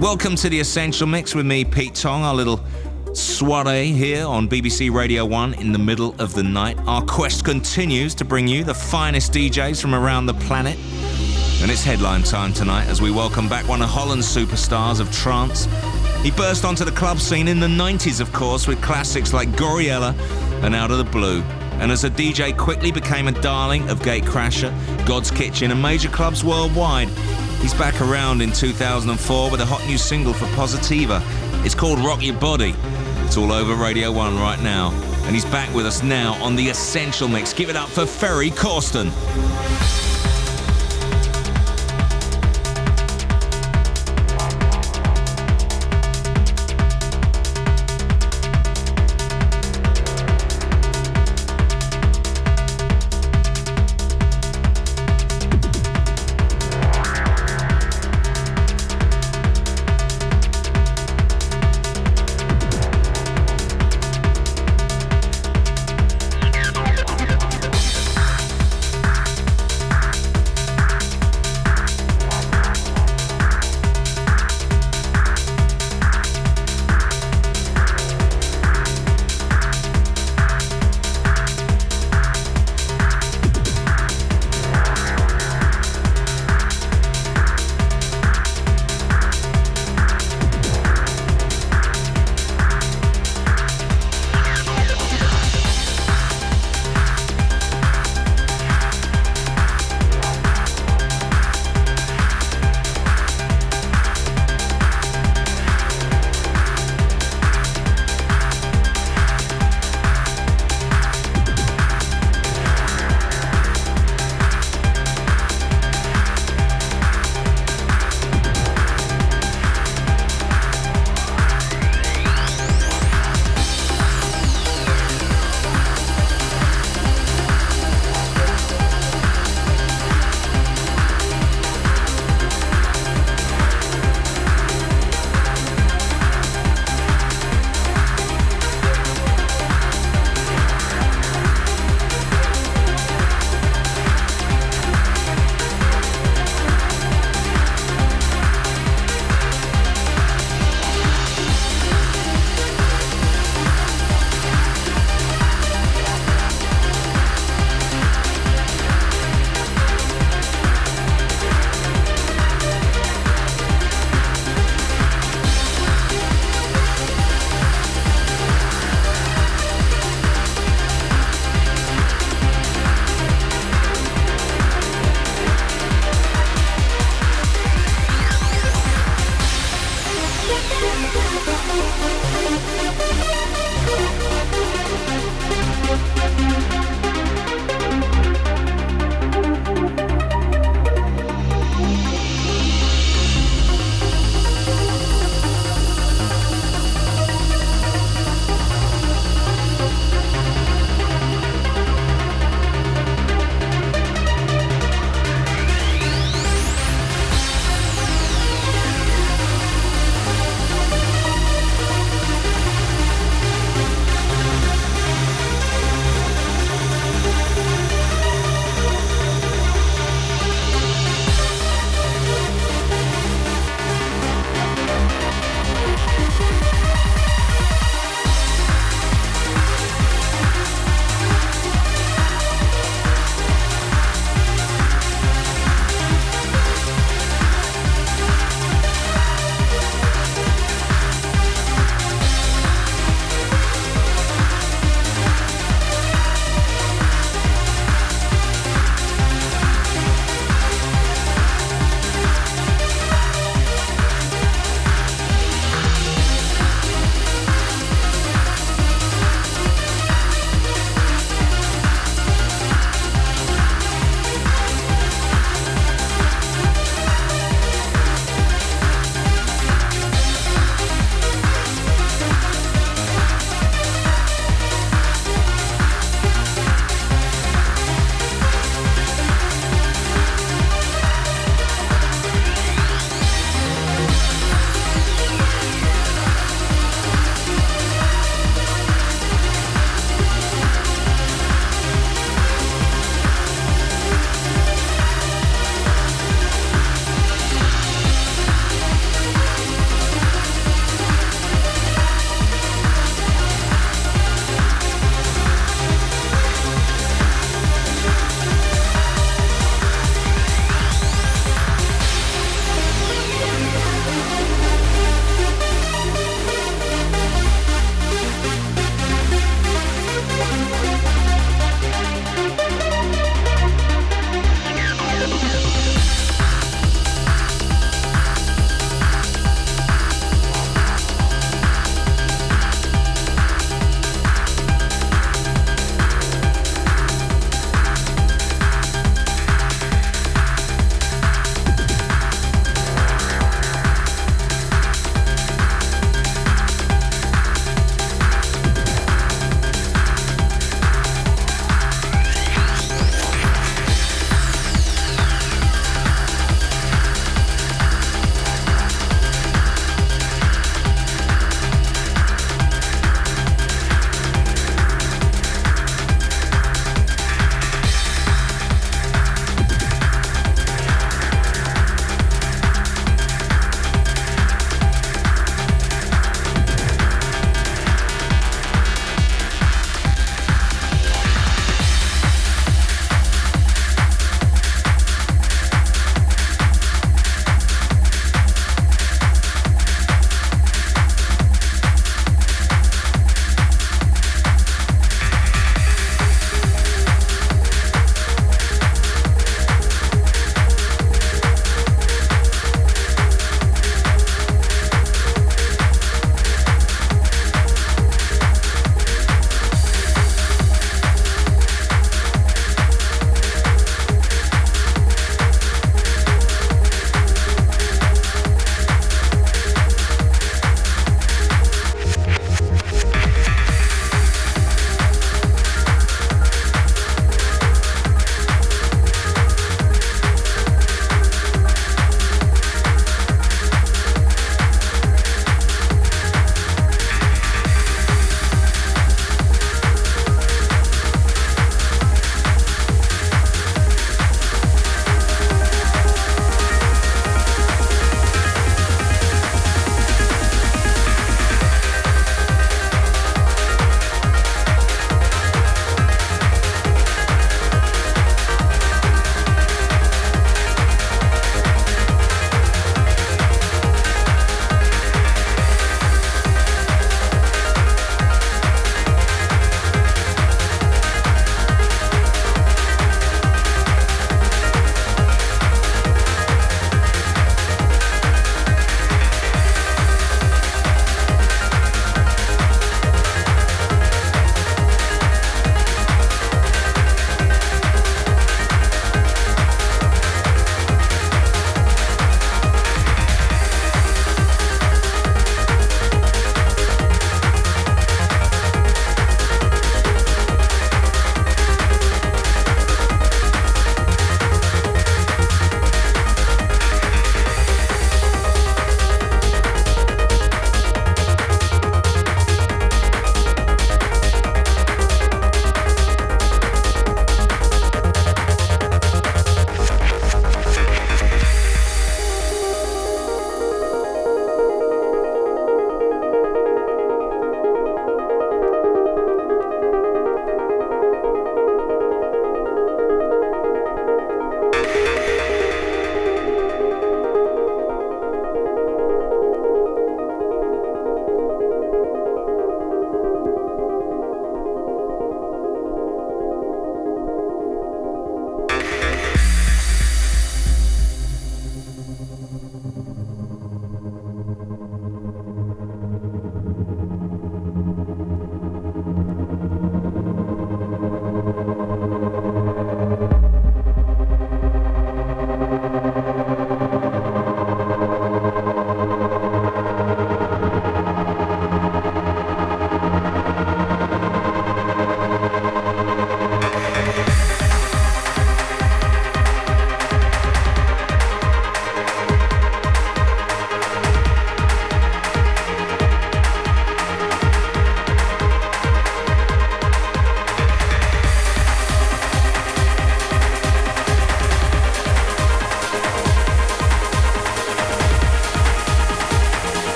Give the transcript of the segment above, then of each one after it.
Welcome to the Essential Mix with me, Pete Tong, our little soiree here on BBC Radio 1 in the middle of the night. Our quest continues to bring you the finest DJs from around the planet. And it's headline time tonight as we welcome back one of Holland's superstars of trance. He burst onto the club scene in the 90s, of course, with classics like Gouryella and Out of the Blue. And as a DJ quickly became a darling of Gatecrasher, God's Kitchen, and major clubs worldwide. He's back around in 2004 with a hot new single for Positiva. It's called Rock Your Body. It's all over Radio 1 right now. And he's back with us now on The Essential Mix. Give it up for Ferry Corsten.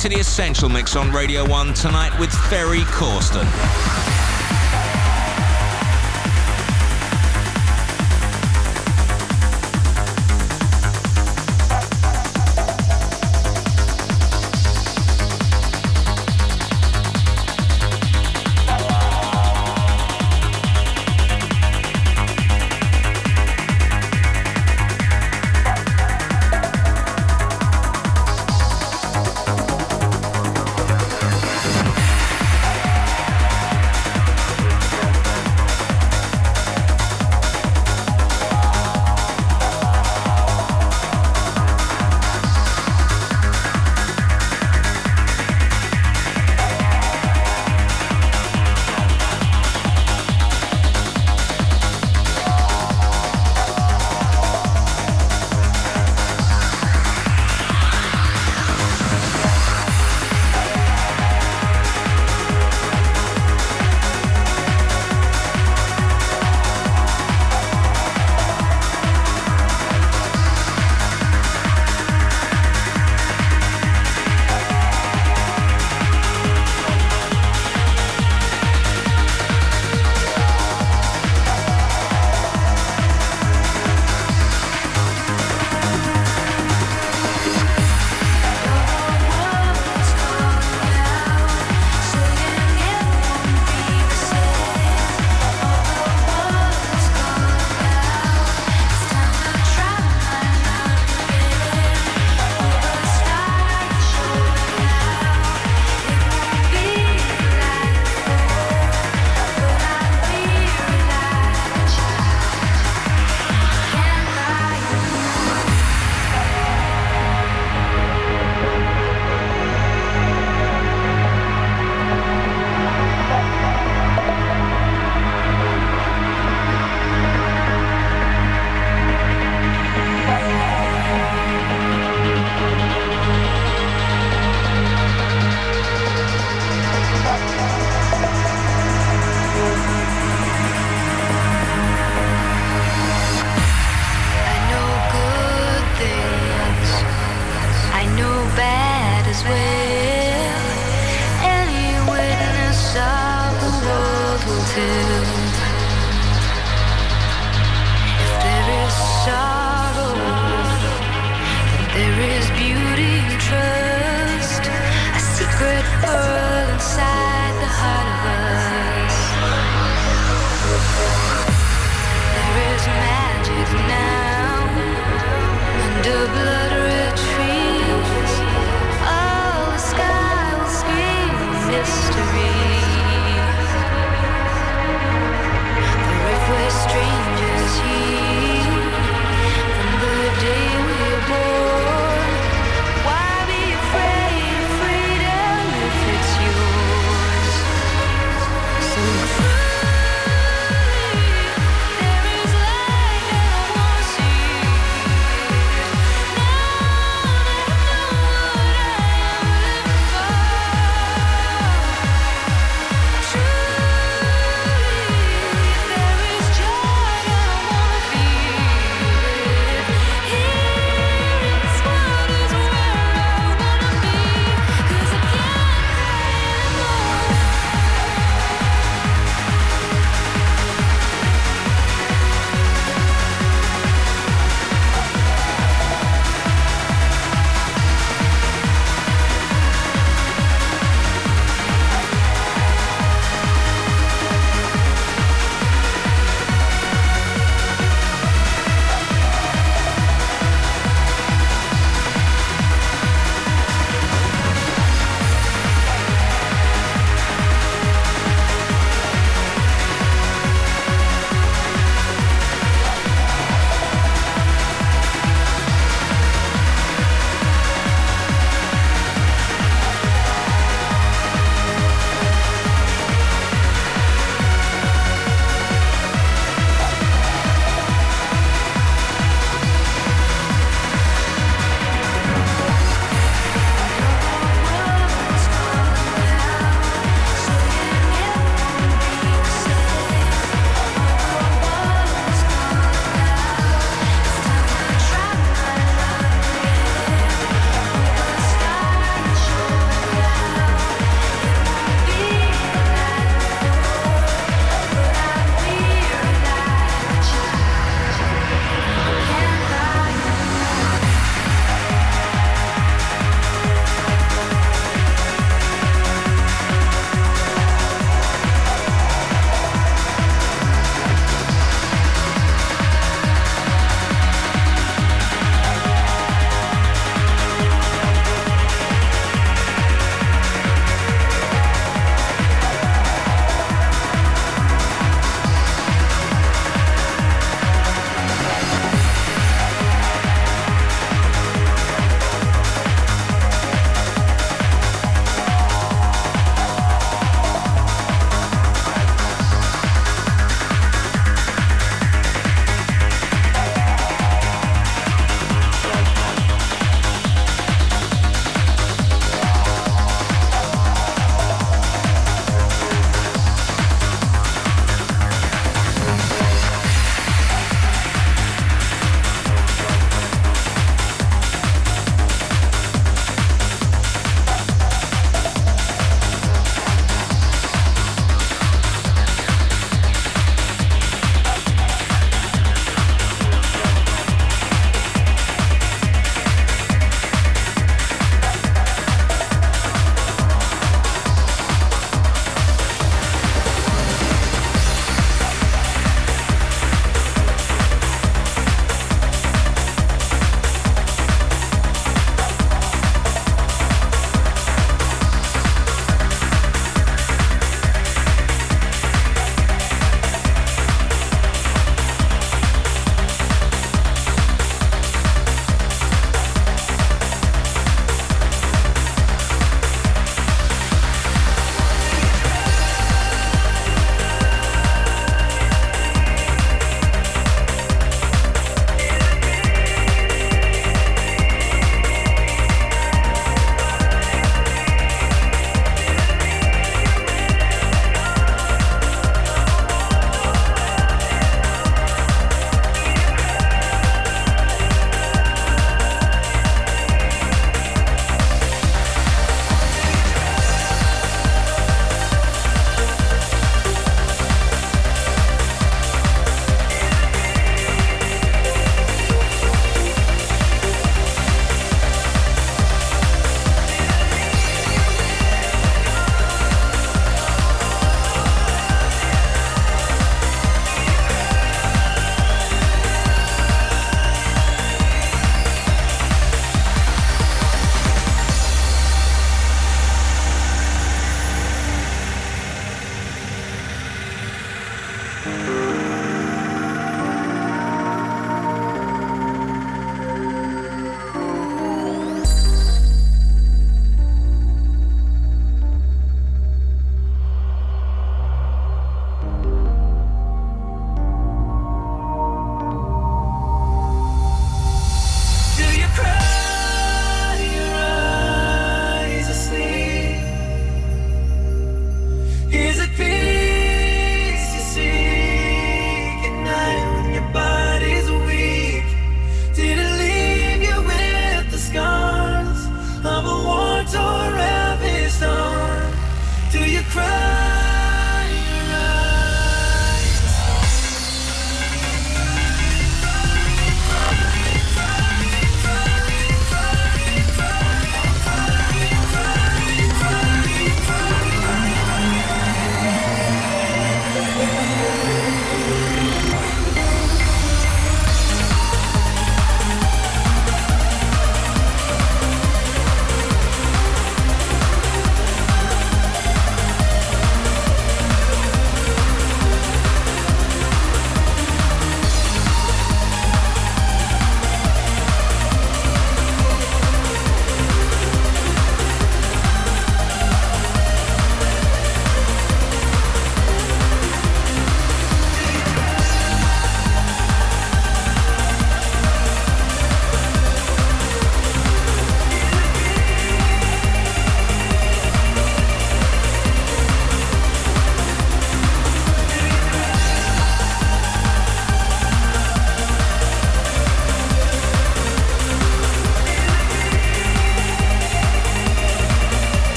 To The Essential Mix on Radio 1 tonight with Ferry Corsten.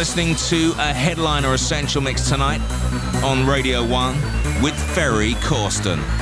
Listening to a headliner essential mix tonight on Radio 1 with Ferry Corsten.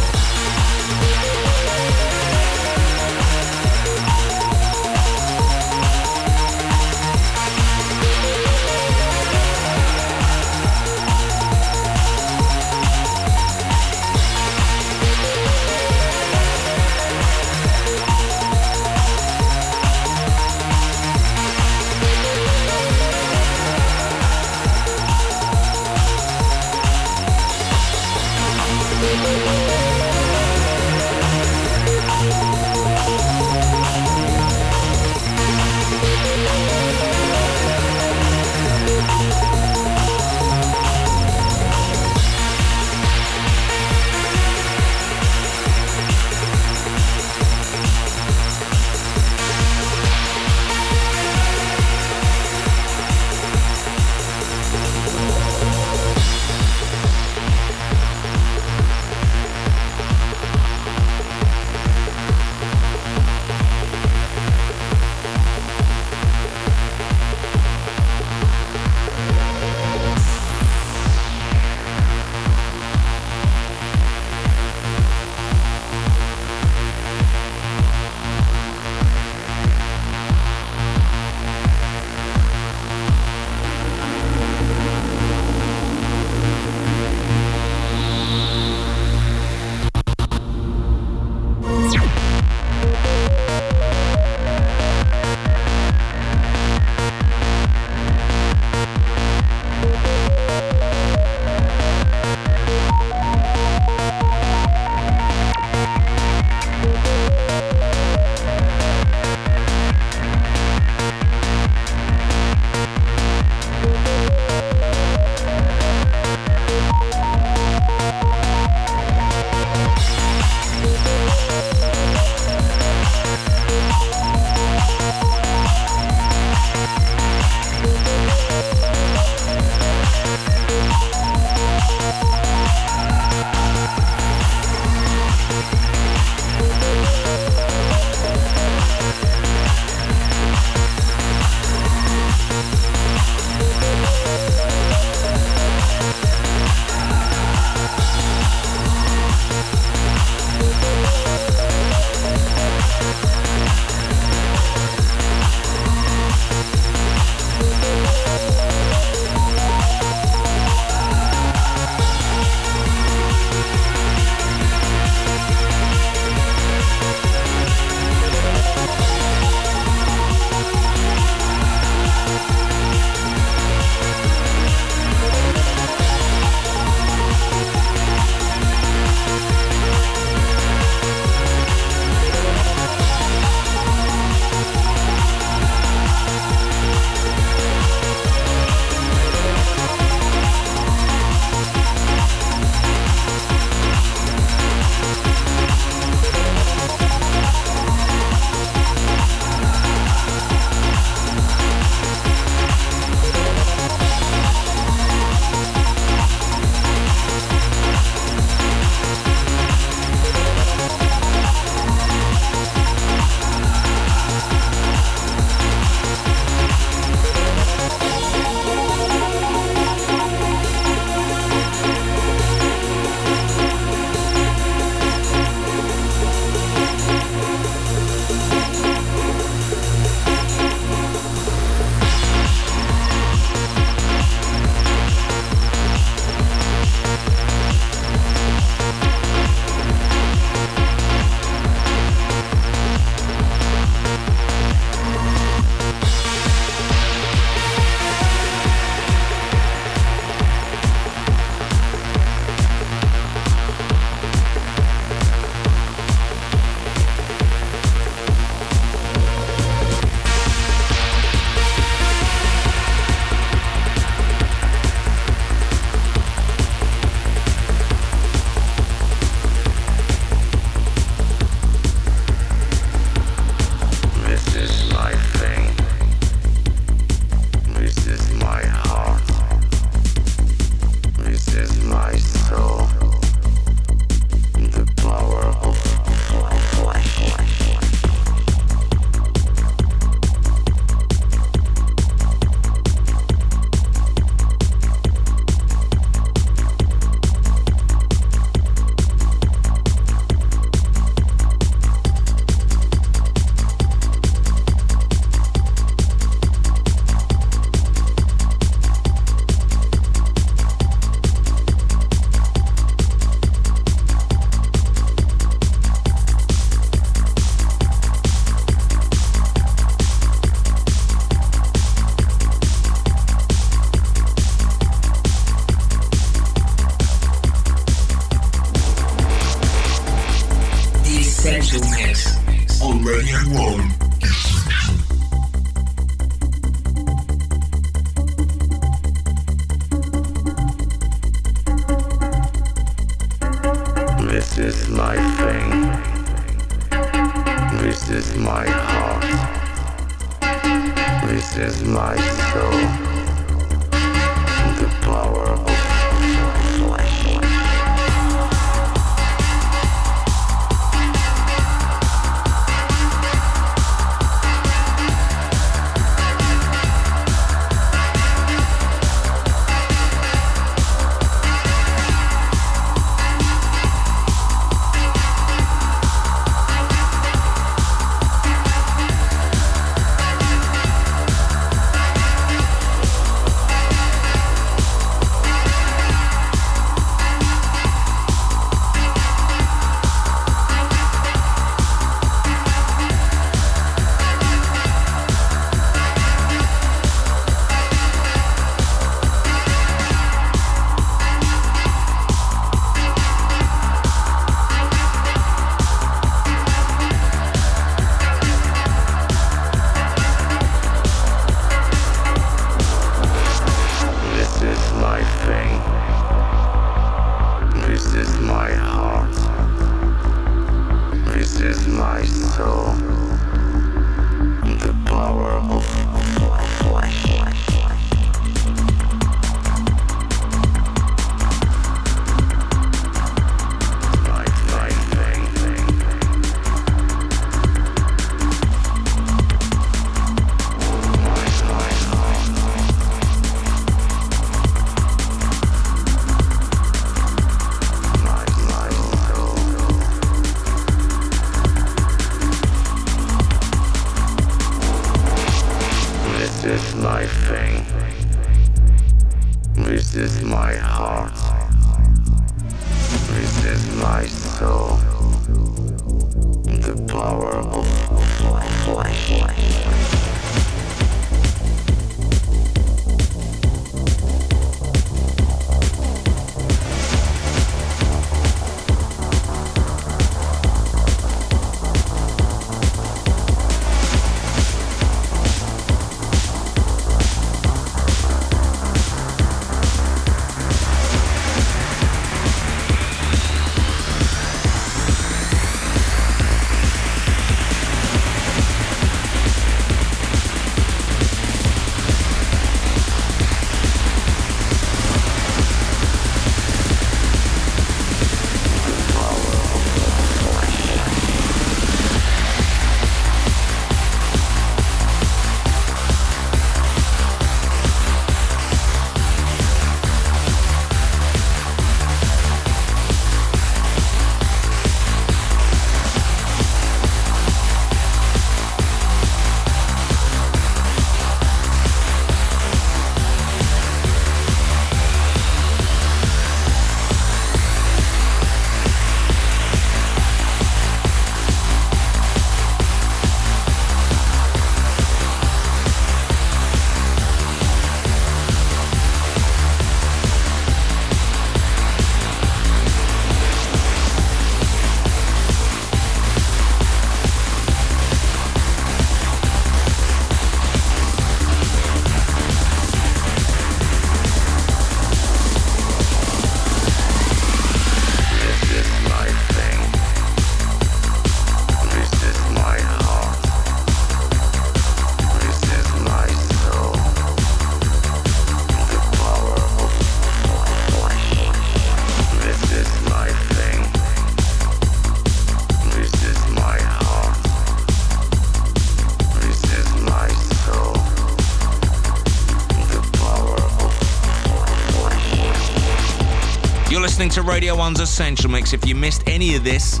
Listening to Radio 1's Essential Mix. If you missed any of this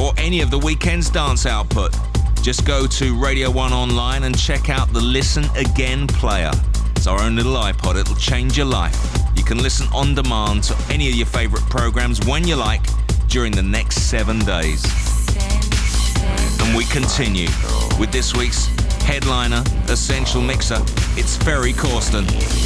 or any of the weekend's dance output, just go to Radio 1 online and check out the Listen Again player. It's our own little iPod, it'll change your life. You can listen on demand to any of your favorite programs when you like during the next seven days. And we continue with this week's headliner, Essential Mixer. It's Ferry Corsten.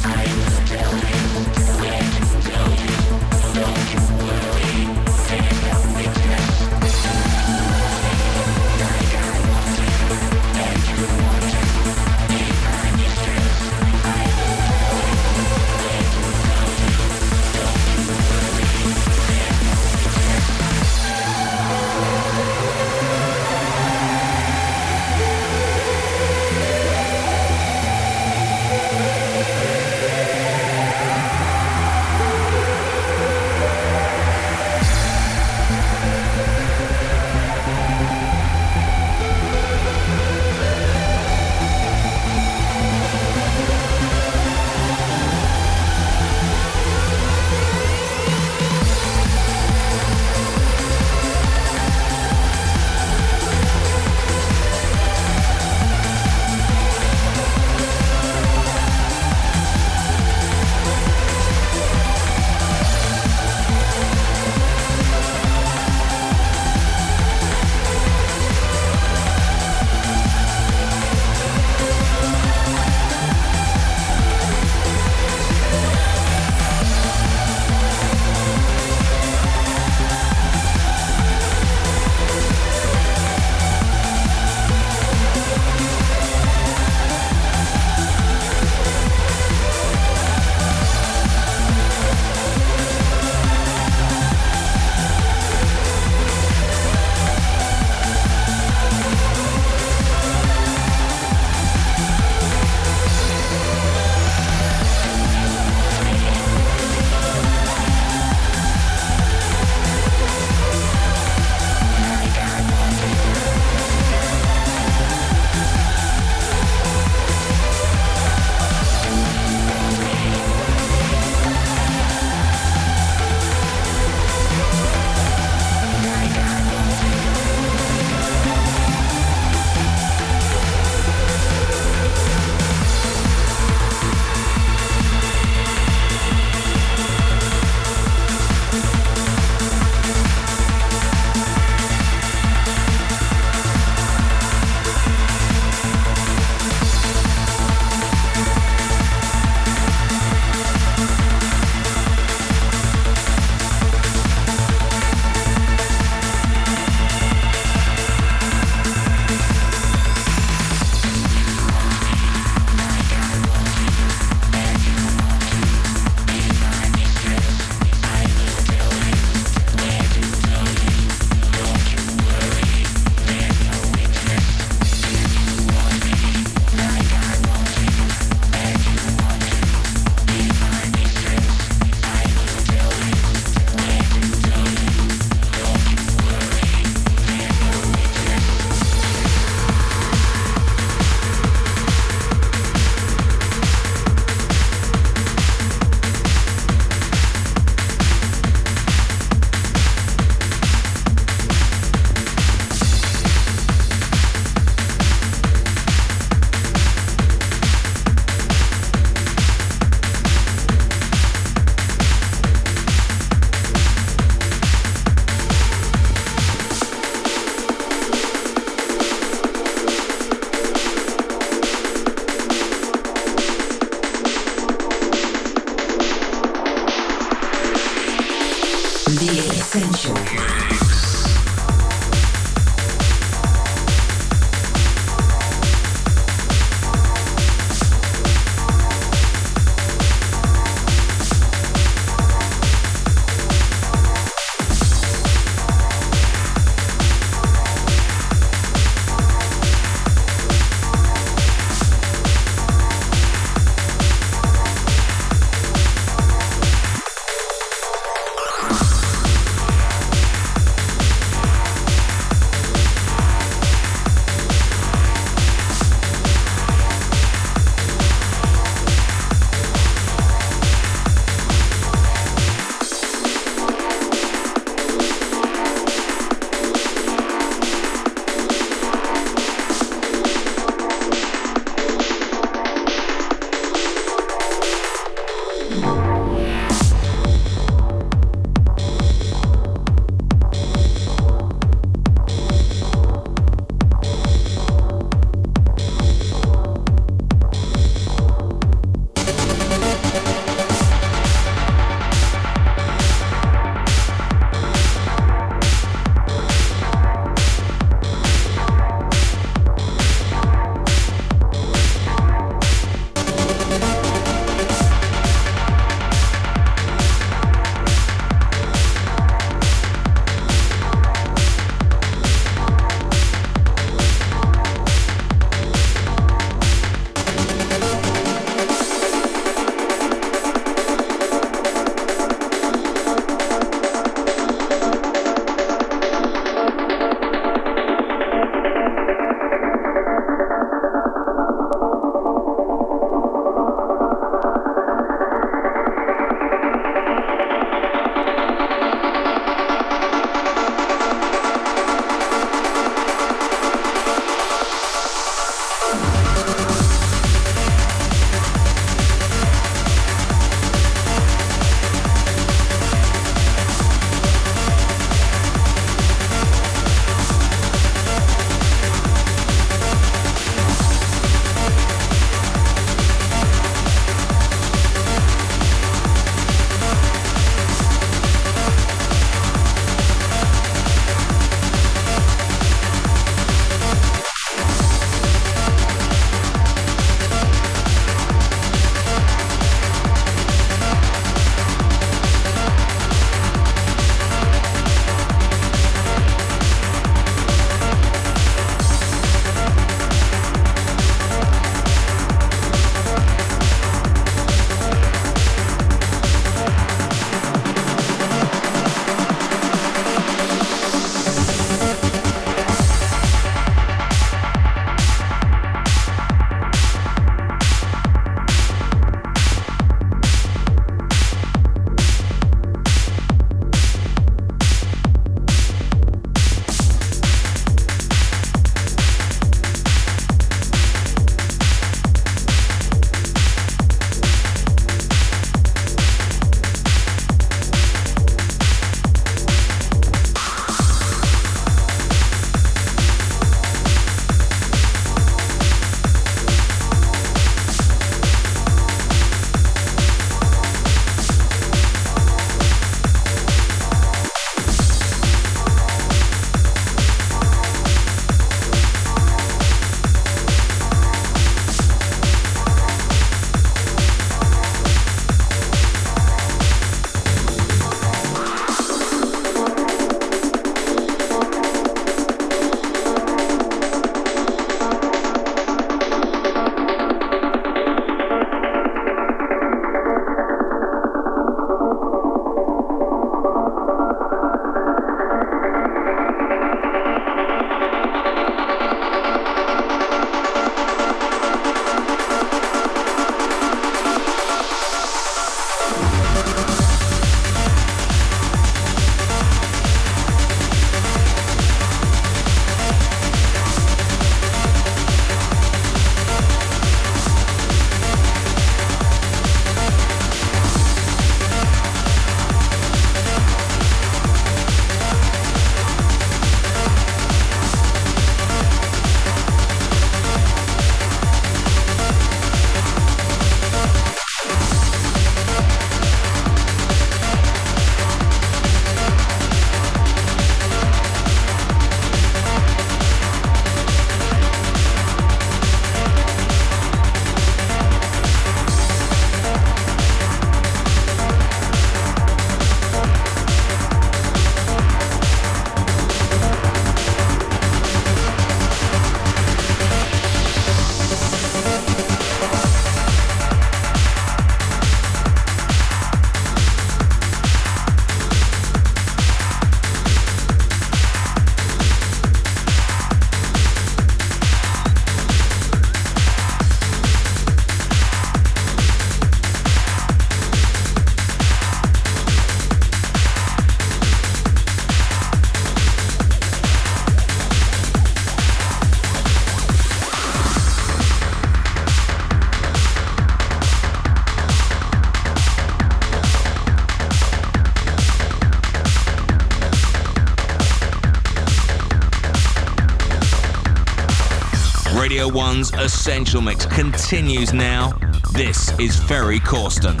Essential Mix continues now. This is Ferry Corsten.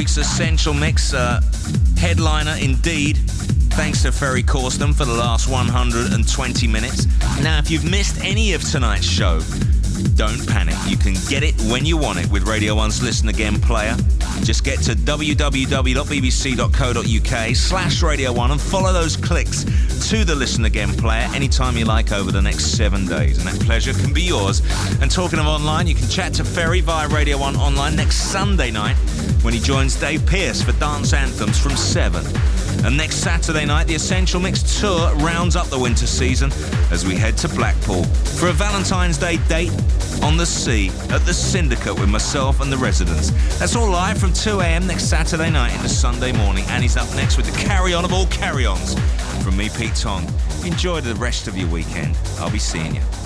Week's Essential Mix uh, headliner indeed. Thanks to Ferry Corsten for the last 120 minutes. Now, if you've missed any of tonight's show, don't panic. You can get it when you want it with Radio 1's Listen Again player. Just get to www.bbc.co.uk slash Radio 1 and follow those clicks to the Listen Again player anytime you like over the next seven days. And that pleasure can be yours. And talking of online, you can chat to Ferry via Radio 1 online next Sunday night when he joins Dave Pearce for Dance Anthems from 7. And next Saturday night, the Essential Mix Tour rounds up the winter season as we head to Blackpool for a Valentine's Day date on the sea at the Syndicate with myself and the residents. That's all live from 2am next Saturday night into Sunday morning. And he's up next with the carry on of all carry ons. From me, Pete Tong. Enjoy the rest of your weekend. I'll be seeing you.